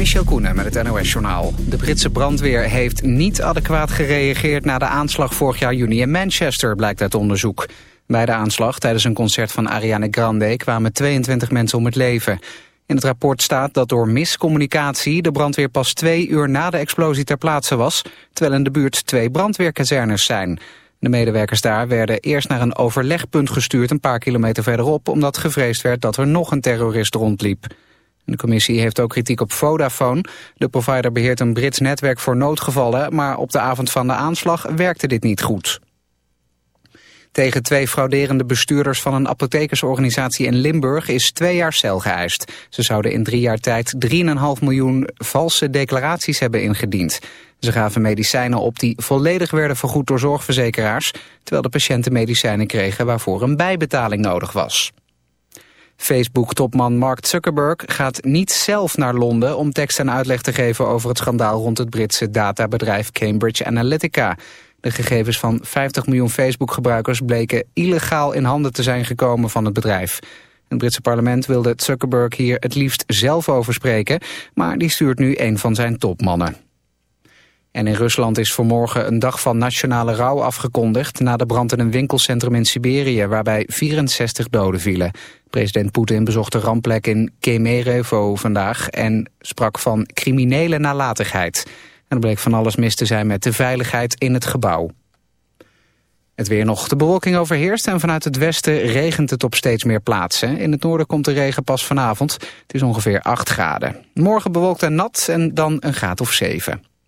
Michel Koenen met het NOS-journaal. De Britse brandweer heeft niet adequaat gereageerd... na de aanslag vorig jaar juni in Manchester, blijkt uit onderzoek. Bij de aanslag tijdens een concert van Ariana Grande... kwamen 22 mensen om het leven. In het rapport staat dat door miscommunicatie... de brandweer pas twee uur na de explosie ter plaatse was... terwijl in de buurt twee brandweerkazernes zijn... De medewerkers daar werden eerst naar een overlegpunt gestuurd een paar kilometer verderop, omdat gevreesd werd dat er nog een terrorist rondliep. De commissie heeft ook kritiek op Vodafone. De provider beheert een Brits netwerk voor noodgevallen, maar op de avond van de aanslag werkte dit niet goed. Tegen twee frauderende bestuurders van een apothekersorganisatie in Limburg is twee jaar cel geëist. Ze zouden in drie jaar tijd 3,5 miljoen valse declaraties hebben ingediend. Ze gaven medicijnen op die volledig werden vergoed door zorgverzekeraars... terwijl de patiënten medicijnen kregen waarvoor een bijbetaling nodig was. Facebook-topman Mark Zuckerberg gaat niet zelf naar Londen... om tekst en uitleg te geven over het schandaal rond het Britse databedrijf Cambridge Analytica. De gegevens van 50 miljoen Facebook-gebruikers bleken illegaal in handen te zijn gekomen van het bedrijf. Het Britse parlement wilde Zuckerberg hier het liefst zelf over spreken... maar die stuurt nu een van zijn topmannen. En in Rusland is vanmorgen een dag van nationale rouw afgekondigd... na de brand in een winkelcentrum in Siberië, waarbij 64 doden vielen. President Poetin bezocht de rampplek in Kemerovo vandaag... en sprak van criminele nalatigheid. En er bleek van alles mis te zijn met de veiligheid in het gebouw. Het weer nog. De bewolking overheerst en vanuit het westen regent het op steeds meer plaatsen. In het noorden komt de regen pas vanavond. Het is ongeveer 8 graden. Morgen bewolkt en nat en dan een graad of 7.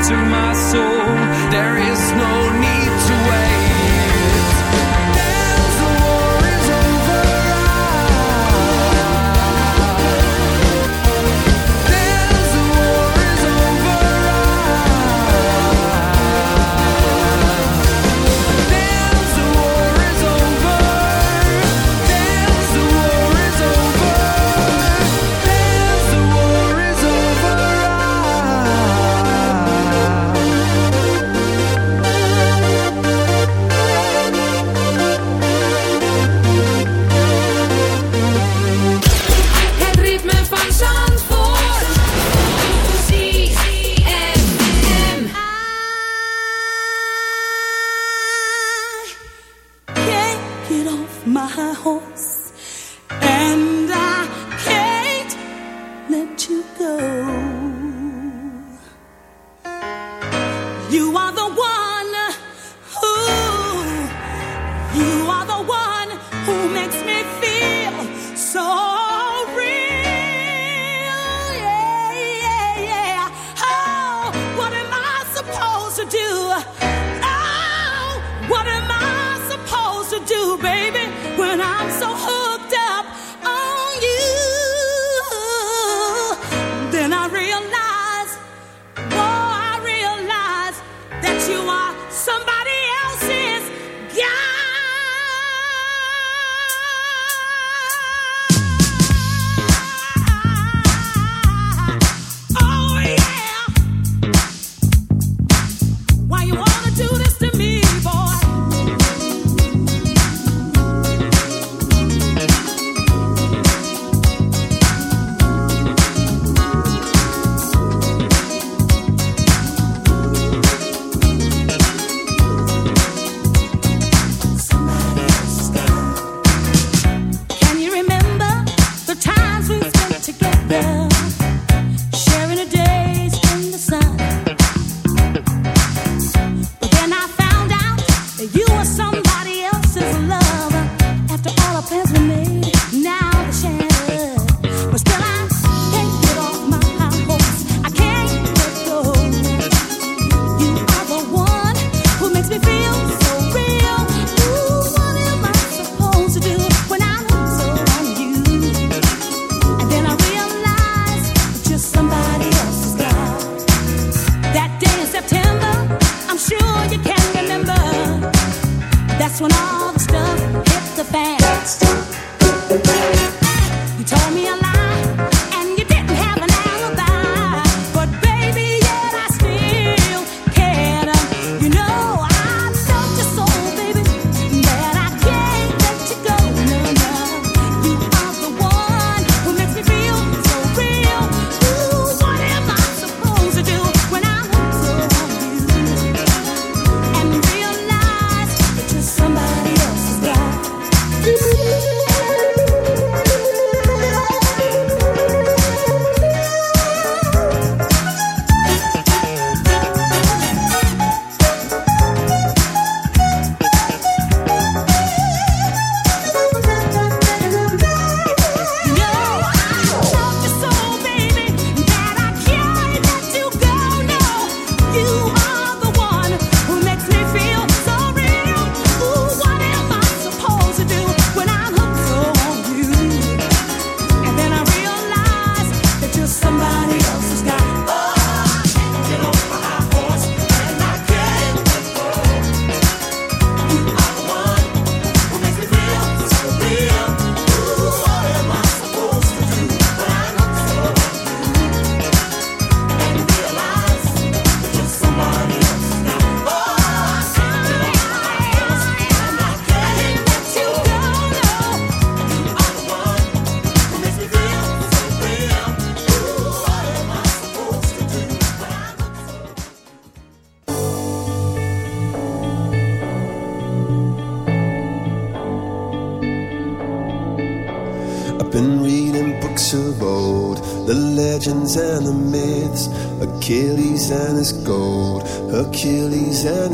to my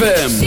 ZFM.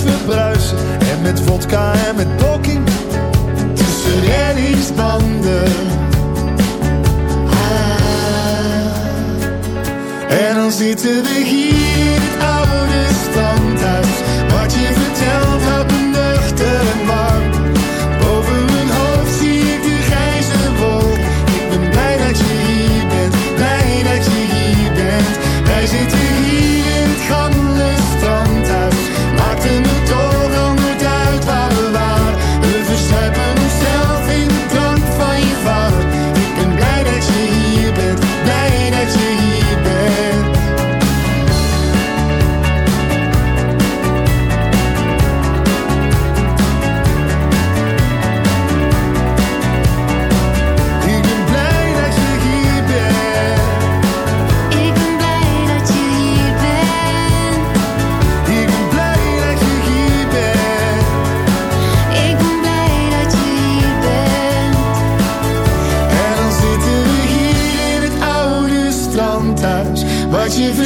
we. En met vodka en met blokking tussen reddingsbanden. Ah. En dan zitten we hier, het oude standhuis. Wat je vertelt.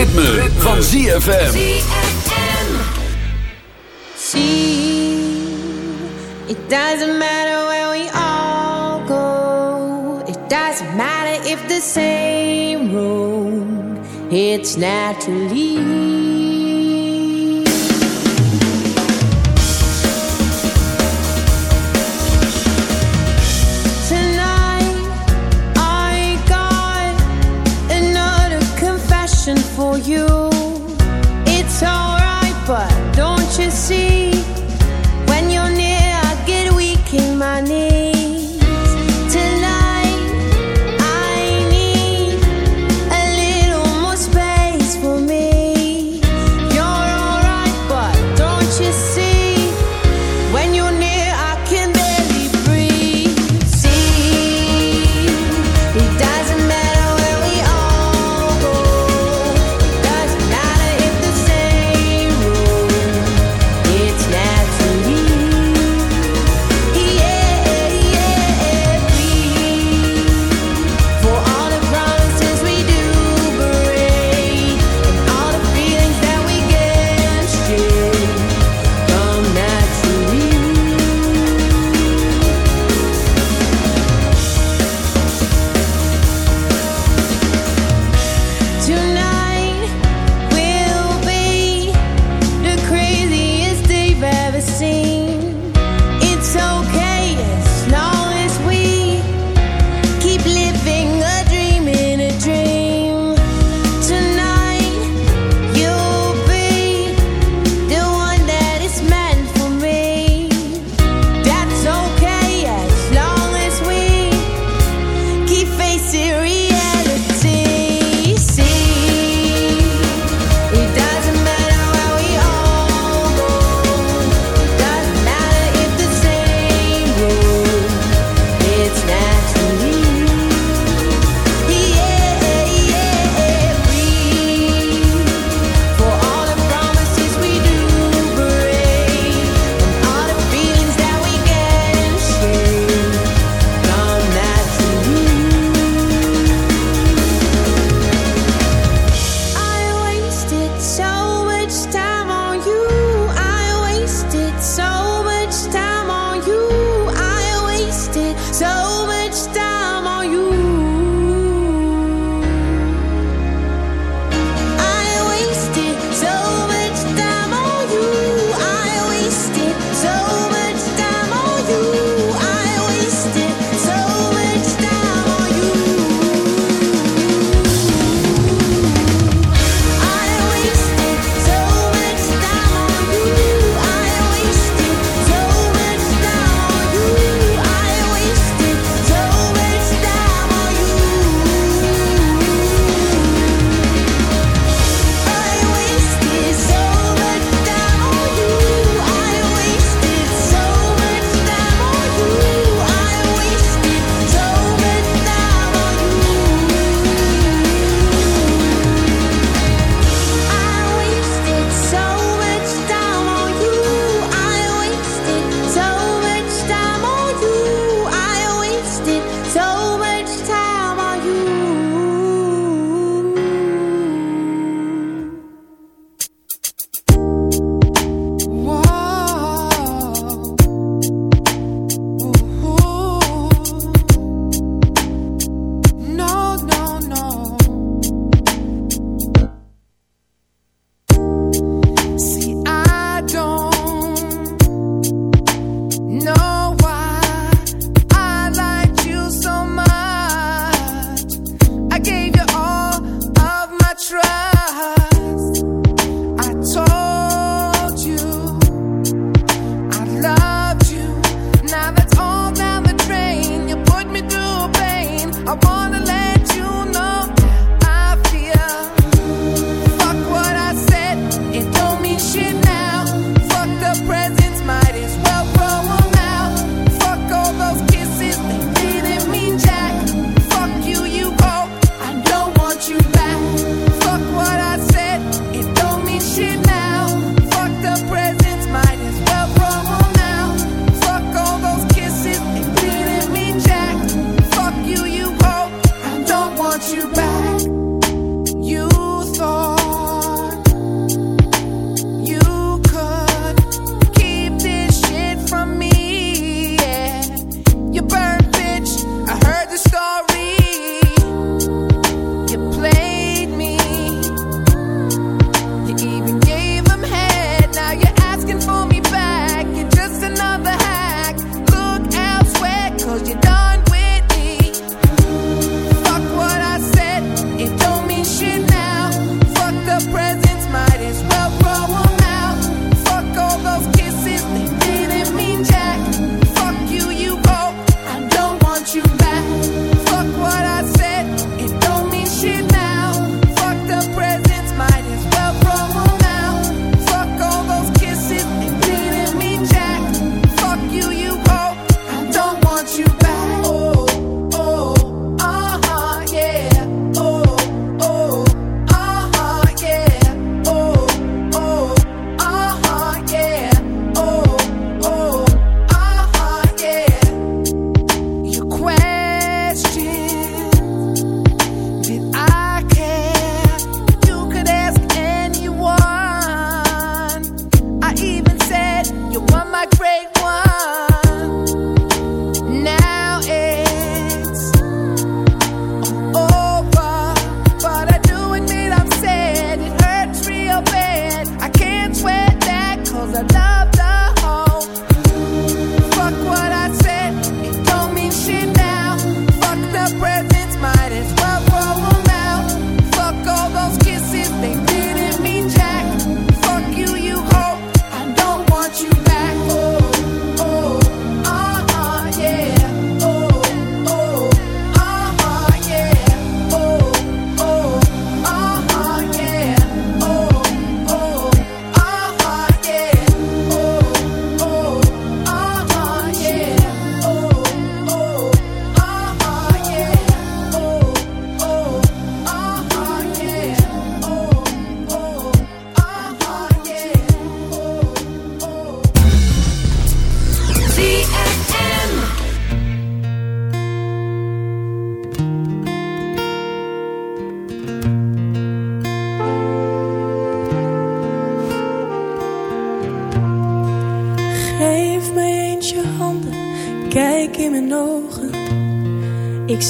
ritme, ritme. van ZFM. See, it doesn't matter where we all go. It doesn't matter if the same road. It's naturally.